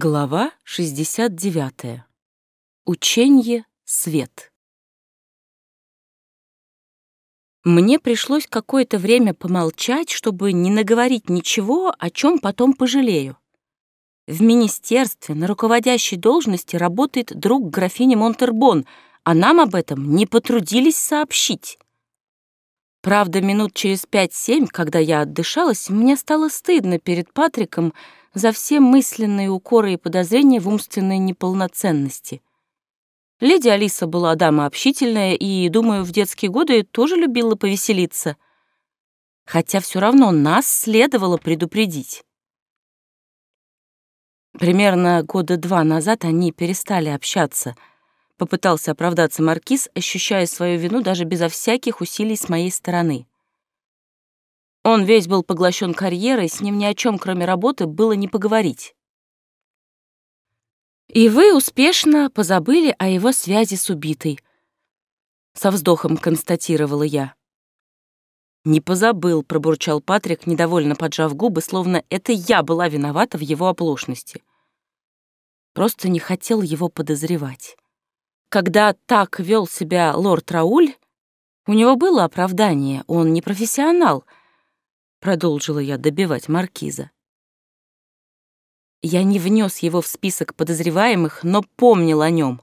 Глава 69. Ученье свет. Мне пришлось какое-то время помолчать, чтобы не наговорить ничего, о чем потом пожалею. В министерстве на руководящей должности работает друг графини Монтербон, а нам об этом не потрудились сообщить. Правда, минут через пять-семь, когда я отдышалась, мне стало стыдно перед Патриком, за все мысленные укоры и подозрения в умственной неполноценности. Леди Алиса была дама общительная и, думаю, в детские годы тоже любила повеселиться. Хотя все равно нас следовало предупредить. Примерно года два назад они перестали общаться. Попытался оправдаться Маркиз, ощущая свою вину даже безо всяких усилий с моей стороны. Он весь был поглощен карьерой, с ним ни о чем, кроме работы, было не поговорить. И вы успешно позабыли о его связи с убитой. Со вздохом констатировала я. «Не позабыл», — пробурчал Патрик, недовольно поджав губы, словно это я была виновата в его оплошности. Просто не хотел его подозревать. Когда так вел себя лорд Рауль, у него было оправдание, он не профессионал — Продолжила я добивать маркиза. Я не внес его в список подозреваемых, но помнил о нем.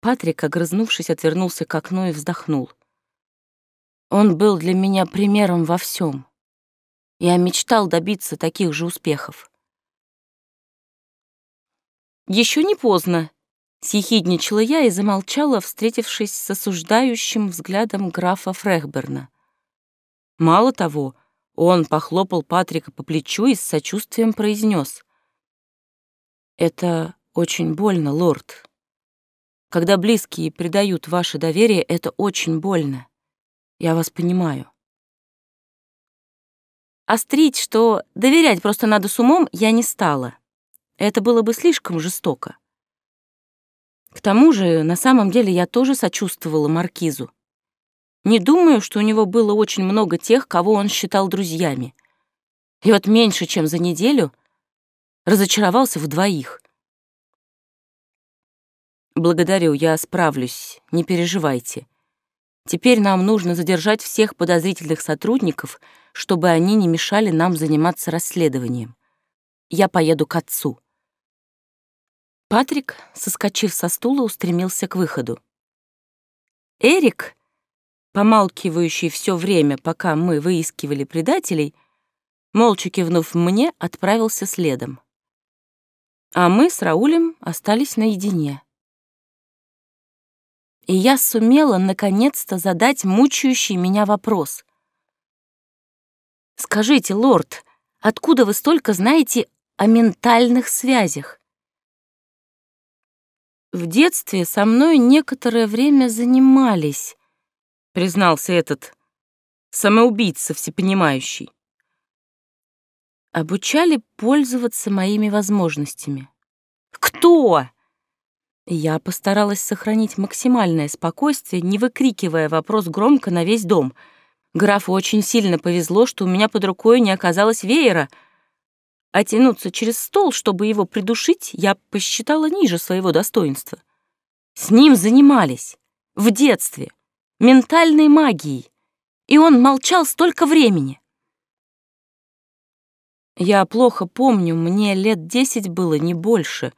Патрик, огрызнувшись, отвернулся к окну и вздохнул. Он был для меня примером во всем. Я мечтал добиться таких же успехов. Еще не поздно, съехидничала я и замолчала, встретившись с осуждающим взглядом графа Фрехберна. Мало того, он похлопал Патрика по плечу и с сочувствием произнес. «Это очень больно, лорд. Когда близкие предают ваше доверие, это очень больно. Я вас понимаю». Острить, что доверять просто надо с умом, я не стала. Это было бы слишком жестоко. К тому же, на самом деле, я тоже сочувствовала Маркизу. Не думаю, что у него было очень много тех, кого он считал друзьями. И вот меньше, чем за неделю, разочаровался в двоих. «Благодарю, я справлюсь, не переживайте. Теперь нам нужно задержать всех подозрительных сотрудников, чтобы они не мешали нам заниматься расследованием. Я поеду к отцу». Патрик, соскочив со стула, устремился к выходу. Эрик помалкивающий все время, пока мы выискивали предателей, молча кивнув мне, отправился следом. А мы с Раулем остались наедине. И я сумела наконец-то задать мучающий меня вопрос. «Скажите, лорд, откуда вы столько знаете о ментальных связях?» В детстве со мной некоторое время занимались, признался этот самоубийца всепонимающий. Обучали пользоваться моими возможностями. Кто? Я постаралась сохранить максимальное спокойствие, не выкрикивая вопрос громко на весь дом. Графу очень сильно повезло, что у меня под рукой не оказалось веера, а тянуться через стол, чтобы его придушить, я посчитала ниже своего достоинства. С ним занимались в детстве ментальной магией, и он молчал столько времени. Я плохо помню, мне лет десять было, не больше.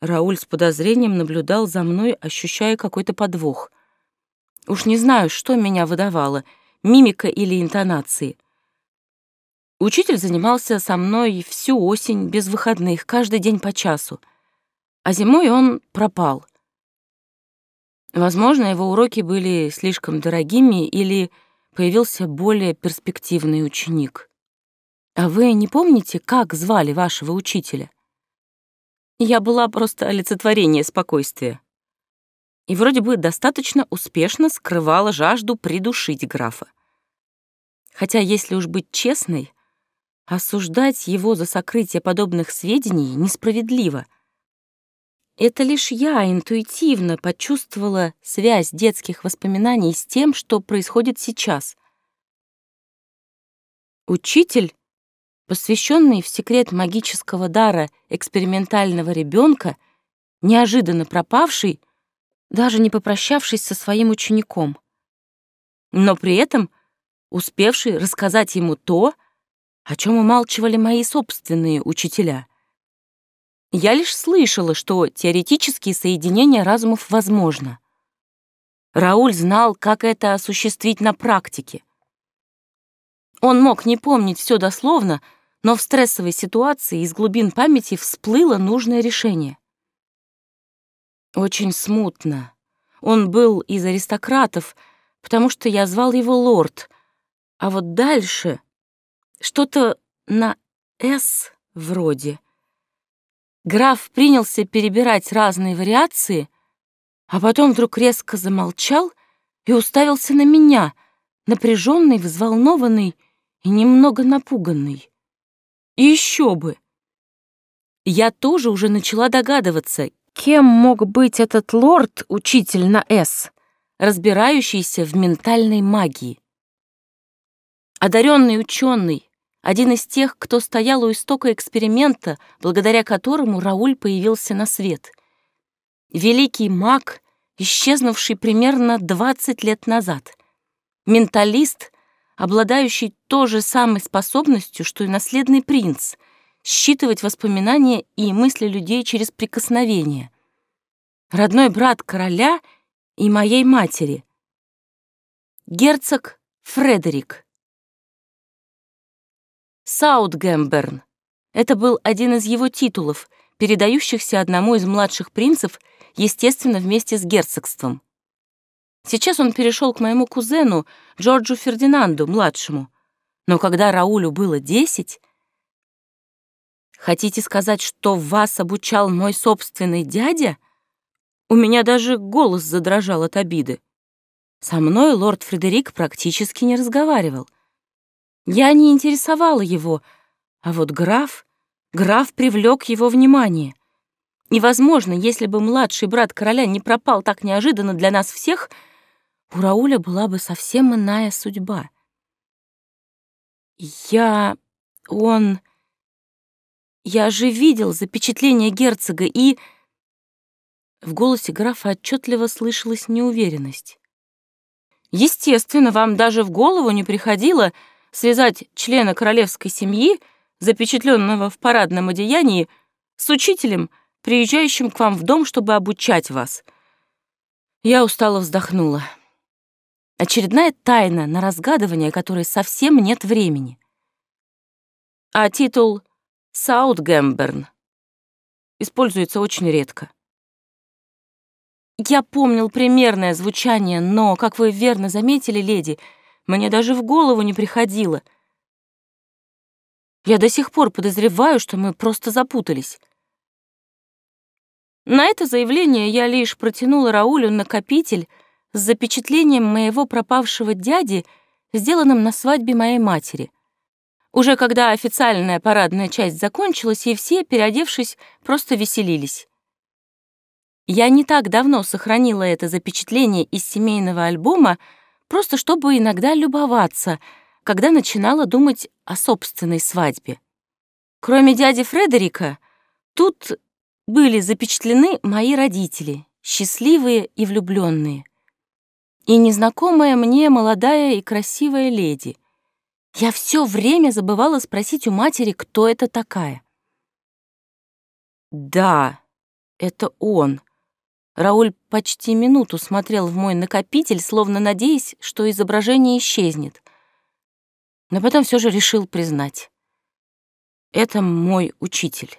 Рауль с подозрением наблюдал за мной, ощущая какой-то подвох. Уж не знаю, что меня выдавало, мимика или интонации. Учитель занимался со мной всю осень, без выходных, каждый день по часу. А зимой он пропал — Возможно, его уроки были слишком дорогими или появился более перспективный ученик. А вы не помните, как звали вашего учителя? Я была просто олицетворение спокойствия. И вроде бы достаточно успешно скрывала жажду придушить графа. Хотя, если уж быть честной, осуждать его за сокрытие подобных сведений несправедливо — это лишь я интуитивно почувствовала связь детских воспоминаний с тем, что происходит сейчас. Учитель посвященный в секрет магического дара экспериментального ребенка, неожиданно пропавший, даже не попрощавшись со своим учеником, но при этом успевший рассказать ему то, о чем умалчивали мои собственные учителя. Я лишь слышала, что теоретические соединения разумов возможно. Рауль знал, как это осуществить на практике. Он мог не помнить все дословно, но в стрессовой ситуации из глубин памяти всплыло нужное решение. Очень смутно. Он был из аристократов, потому что я звал его лорд. А вот дальше что-то на «С» вроде. Граф принялся перебирать разные вариации, а потом вдруг резко замолчал и уставился на меня, напряженный, взволнованный и немного напуганный. Еще бы! Я тоже уже начала догадываться, кем мог быть этот лорд-учитель на «С», разбирающийся в ментальной магии. Одаренный ученый, один из тех, кто стоял у истока эксперимента, благодаря которому Рауль появился на свет. Великий маг, исчезнувший примерно 20 лет назад. Менталист, обладающий той же самой способностью, что и наследный принц, считывать воспоминания и мысли людей через прикосновение. Родной брат короля и моей матери. Герцог Фредерик. Саутгемберн. Это был один из его титулов, передающихся одному из младших принцев, естественно, вместе с герцогством. Сейчас он перешел к моему кузену, Джорджу Фердинанду, младшему. Но когда Раулю было десять... Хотите сказать, что вас обучал мой собственный дядя? У меня даже голос задрожал от обиды. Со мной лорд Фредерик практически не разговаривал. Я не интересовала его, а вот граф... Граф привлек его внимание. И, возможно, если бы младший брат короля не пропал так неожиданно для нас всех — у Рауля была бы совсем иная судьба. Я... он... Я же видел запечатление герцога и... В голосе графа отчетливо слышалась неуверенность. Естественно, вам даже в голову не приходило связать члена королевской семьи, запечатленного в парадном одеянии, с учителем, приезжающим к вам в дом, чтобы обучать вас. Я устало вздохнула. Очередная тайна, на разгадывание которой совсем нет времени. А титул «Саутгемберн» используется очень редко. Я помнил примерное звучание, но, как вы верно заметили, леди, мне даже в голову не приходило. Я до сих пор подозреваю, что мы просто запутались. На это заявление я лишь протянула Раулю накопитель — с запечатлением моего пропавшего дяди, сделанным на свадьбе моей матери. Уже когда официальная парадная часть закончилась, и все, переодевшись, просто веселились. Я не так давно сохранила это запечатление из семейного альбома, просто чтобы иногда любоваться, когда начинала думать о собственной свадьбе. Кроме дяди Фредерика, тут были запечатлены мои родители, счастливые и влюбленные и незнакомая мне молодая и красивая леди. Я все время забывала спросить у матери, кто это такая. Да, это он. Рауль почти минуту смотрел в мой накопитель, словно надеясь, что изображение исчезнет. Но потом все же решил признать. Это мой учитель.